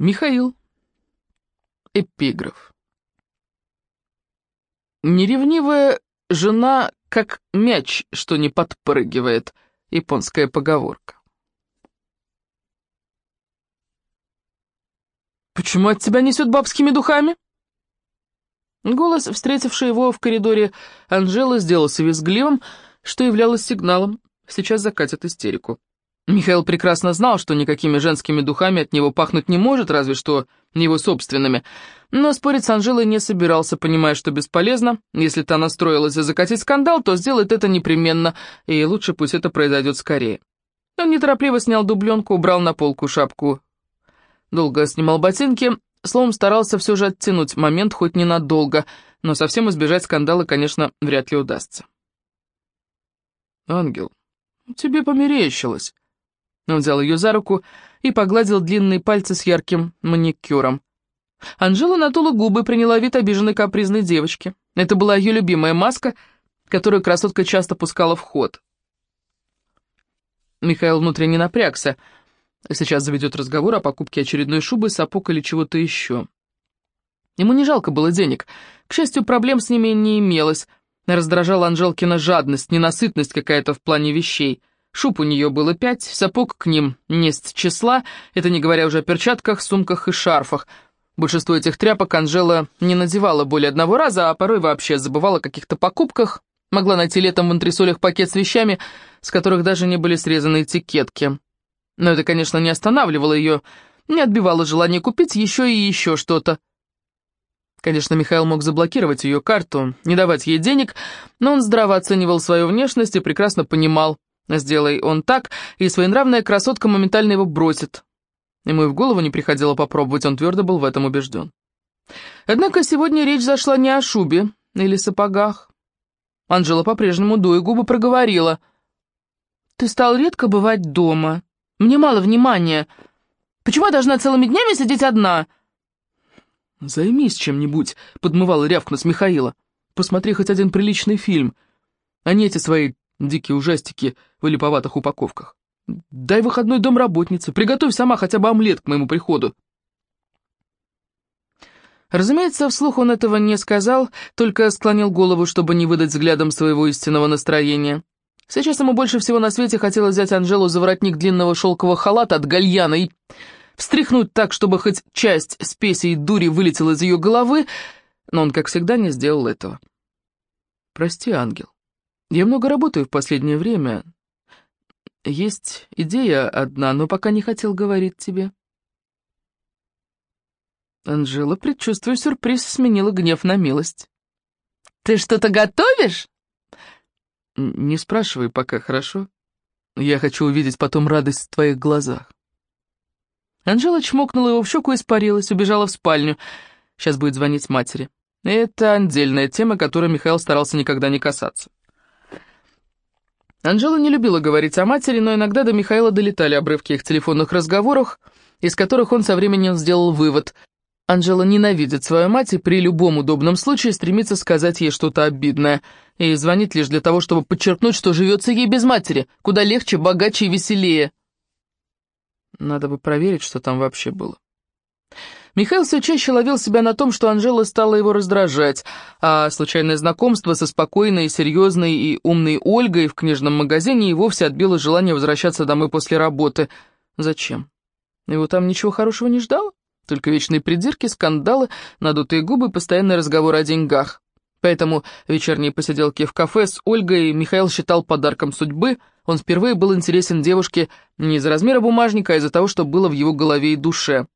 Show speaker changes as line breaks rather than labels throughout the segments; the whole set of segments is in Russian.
Михаил. Эпиграф. Неревнивая жена, как мяч, что не подпрыгивает. Японская поговорка. «Почему от тебя несет бабскими духами?» Голос, встретивший его в коридоре Анжелы, сделался визгливым, что являлось сигналом. Сейчас закатят истерику. Михаил прекрасно знал, что никакими женскими духами от него пахнуть не может, разве что его собственными. Но спорить с Анжелой не собирался, понимая, что бесполезно. Если та настроилась закатить скандал, то сделает это непременно, и лучше пусть это произойдет скорее. Он неторопливо снял дубленку, убрал на полку шапку. Долго снимал ботинки, словом, старался все же оттянуть момент хоть ненадолго, но совсем избежать скандала, конечно, вряд ли удастся. «Ангел, тебе померещилось». Он взял ее за руку и погладил длинные пальцы с ярким маникюром. Анжела надула губы, приняла вид обиженной капризной девочки. Это была ее любимая маска, которую красотка часто пускала в ход. Михаил внутренне напрягся. Сейчас заведет разговор о покупке очередной шубы, сапог или чего-то еще. Ему не жалко было денег. К счастью, проблем с ними не имелось. Раздражала Анжелкина жадность, ненасытность какая-то в плане вещей. Шуб у нее было пять, сапог к ним не с числа, это не говоря уже о перчатках, сумках и шарфах. Большинство этих тряпок Анжела не надевала более одного раза, а порой вообще забывала о каких-то покупках, могла найти летом в антресолях пакет с вещами, с которых даже не были срезаны этикетки. Но это, конечно, не останавливало ее, не отбивало желание купить еще и еще что-то. Конечно, Михаил мог заблокировать ее карту, не давать ей денег, но он здраво оценивал свою внешность и прекрасно понимал, Сделай он так, и своенравная красотка моментально его бросит. Ему и в голову не приходило попробовать, он твердо был в этом убежден. Однако сегодня речь зашла не о шубе или сапогах. Анжела по-прежнему, дуя губы, проговорила. «Ты стал редко бывать дома. Мне мало внимания. Почему я должна целыми днями сидеть одна?» «Займись чем-нибудь», — подмывала рявкнуть Михаила. «Посмотри хоть один приличный фильм, а не эти свои Дикие ужастики в липоватых упаковках. Дай выходной дом работнице, приготовь сама хотя бы омлет к моему приходу. Разумеется, вслух он этого не сказал, только склонил голову, чтобы не выдать взглядом своего истинного настроения. Сейчас ему больше всего на свете хотелось взять Анжелу за воротник длинного шелкового халата от гальяна и встряхнуть так, чтобы хоть часть спеси и дури вылетела из ее головы, но он, как всегда, не сделал этого. «Прости, ангел. Я много работаю в последнее время. Есть идея одна, но пока не хотел говорить тебе. Анжела, предчувствуя сюрприз, сменила гнев на милость.
«Ты что-то готовишь?»
«Не спрашивай пока, хорошо? Я хочу увидеть потом радость в твоих глазах». Анжела чмокнула его в щеку и испарилась, убежала в спальню. Сейчас будет звонить матери. Это отдельная тема, которой Михаил старался никогда не касаться. Анжела не любила говорить о матери, но иногда до Михаила долетали обрывки их телефонных разговоров, из которых он со временем сделал вывод. Анжела ненавидит свою мать и при любом удобном случае стремится сказать ей что-то обидное, и звонит лишь для того, чтобы подчеркнуть, что живется ей без матери, куда легче, богаче и веселее. Надо бы проверить, что там вообще было. Михаил все чаще ловил себя на том, что Анжела стала его раздражать, а случайное знакомство со спокойной, серьезной и умной Ольгой в книжном магазине и вовсе отбило желание возвращаться домой после работы. Зачем? Его там ничего хорошего не ждало? Только вечные придирки, скандалы, надутые губы, постоянный разговор о деньгах. Поэтому вечерние посиделки в кафе с Ольгой Михаил считал подарком судьбы. Он впервые был интересен девушке не из-за размера бумажника, а из-за того, что было в его голове и душе.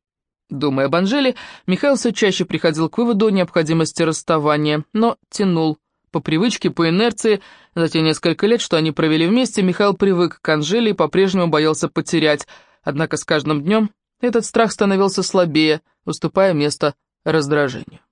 Думая об Анжеле, Михаил все чаще приходил к выводу о необходимости расставания, но тянул. По привычке, по инерции, за те несколько лет, что они провели вместе, Михаил привык к Анжеле и по-прежнему боялся потерять. Однако с каждым днем этот страх становился слабее, уступая место раздражению.